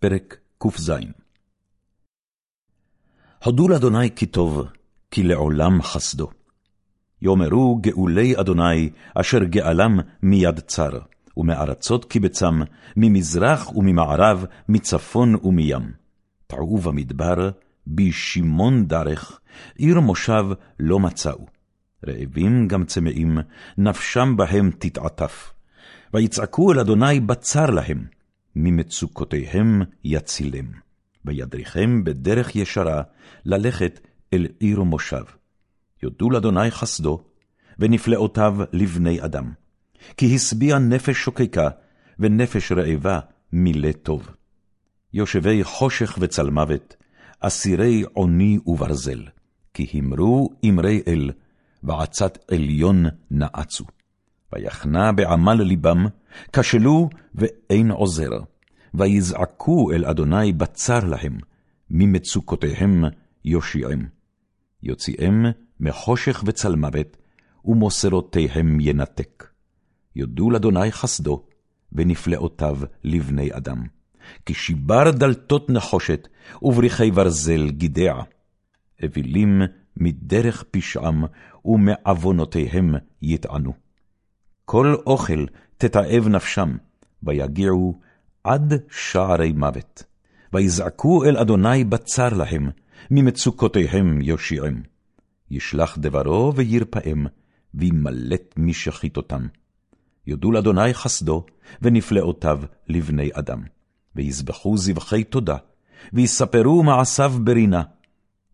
פרק ק"ז הודו לאדוני כי טוב, כי לעולם חסדו. יאמרו גאולי אדוני, אשר גאלם מיד צר, ומארצות קיבצם, ממזרח וממערב, מצפון ומים. טעו במדבר, בשמעון דרך, עיר מושב לא מצאו. רעבים גם צמאים, נפשם בהם תתעטף. ויצעקו אל אדוני בצר להם, ממצוקותיהם יצילם. וידריכם בדרך ישרה, ללכת אל עיר ומושב. יודו לאדוני חסדו, ונפלאותיו לבני אדם. כי השביע נפש שוקקה, ונפש רעבה מילא טוב. יושבי חושך וצלמוות, אסירי עוני וברזל, כי המרו אמרי אל, ועצת עליון נעצו. ויחנה בעמל ליבם, כשלו ואין עוזר. ויזעקו אל אדוני בצר להם, ממצוקותיהם יושיעם. יוציאם מחושך וצלמוות, ומוסרותיהם ינתק. יודו לאדוני חסדו, ונפלאותיו לבני אדם. כי שיבר דלתות נחושת, ובריחי ברזל גידע. אווילים מדרך פשעם, ומעוונותיהם יטענו. כל אוכל תתעב נפשם, ויגיעו עד שערי מוות. ויזעקו אל אדוני בצר להם, ממצוקותיהם יושיעם. ישלח דברו וירפאם, וימלט משחיתותם. יודו לאדוני חסדו, ונפלאותיו לבני אדם. ויזבחו זבחי תודה, ויספרו מעשיו ברינה.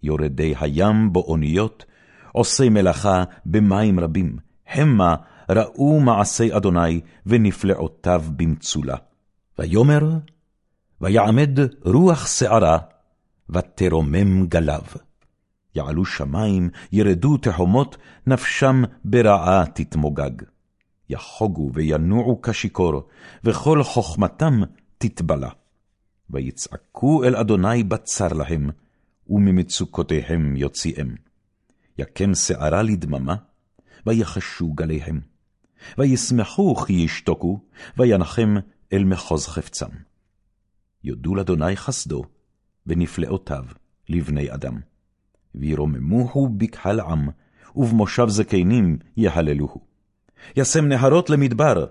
יורדי הים באוניות, עושי מלאכה במים רבים, המה ראו מעשי אדוני ונפלאותיו במצולה. ויאמר, ויעמד רוח שערה, ותרומם גליו. יעלו שמים, ירדו תהומות, נפשם ברעה תתמוגג. יחוגו וינועו כשיכור, וכל חכמתם תתבלע. ויצעקו אל אדוני בצר להם, וממצוקותיהם יוציאם. יקם שערה לדממה, ויחשו גליהם. וישמחו כי ישתוקו, וינחם אל מחוז חפצם. יודו לאדוני חסדו, ונפלאותיו לבני אדם. וירוממוהו בקהל עם, ובמושב זקנים יהללוהו. ישם נהרות למדבר,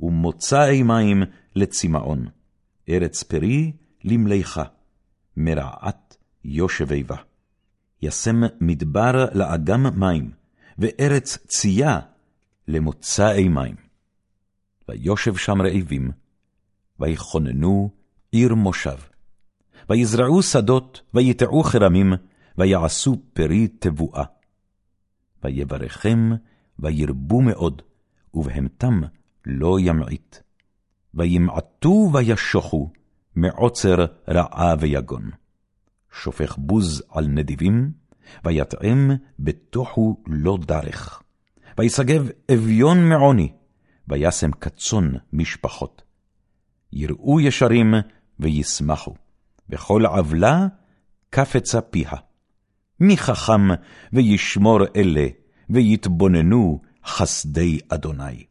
ומוצאי מים לצמאון. ארץ פרי למליכה, מרעת יושבי בה. ישם מדבר לאגם מים, וארץ צייה למוצאי מים. ויושב שם רעבים, ויכוננו עיר מושב. ויזרעו שדות, ויטעו כרמים, ויעשו פרי תבואה. ויברכם, וירבו מאוד, ובהמתם לא ימעיט. וימעטו וישוחו, מעוצר רעה ויגון. שופך בוז על נדיבים, ויטעם בתוכו לא דרך. וישגב אביון מעוני, וישם כצאן משפחות. יראו ישרים וישמחו, וכל עוולה קפצה פיה. מי חכם וישמור אלה, ויתבוננו חסדי אדוני.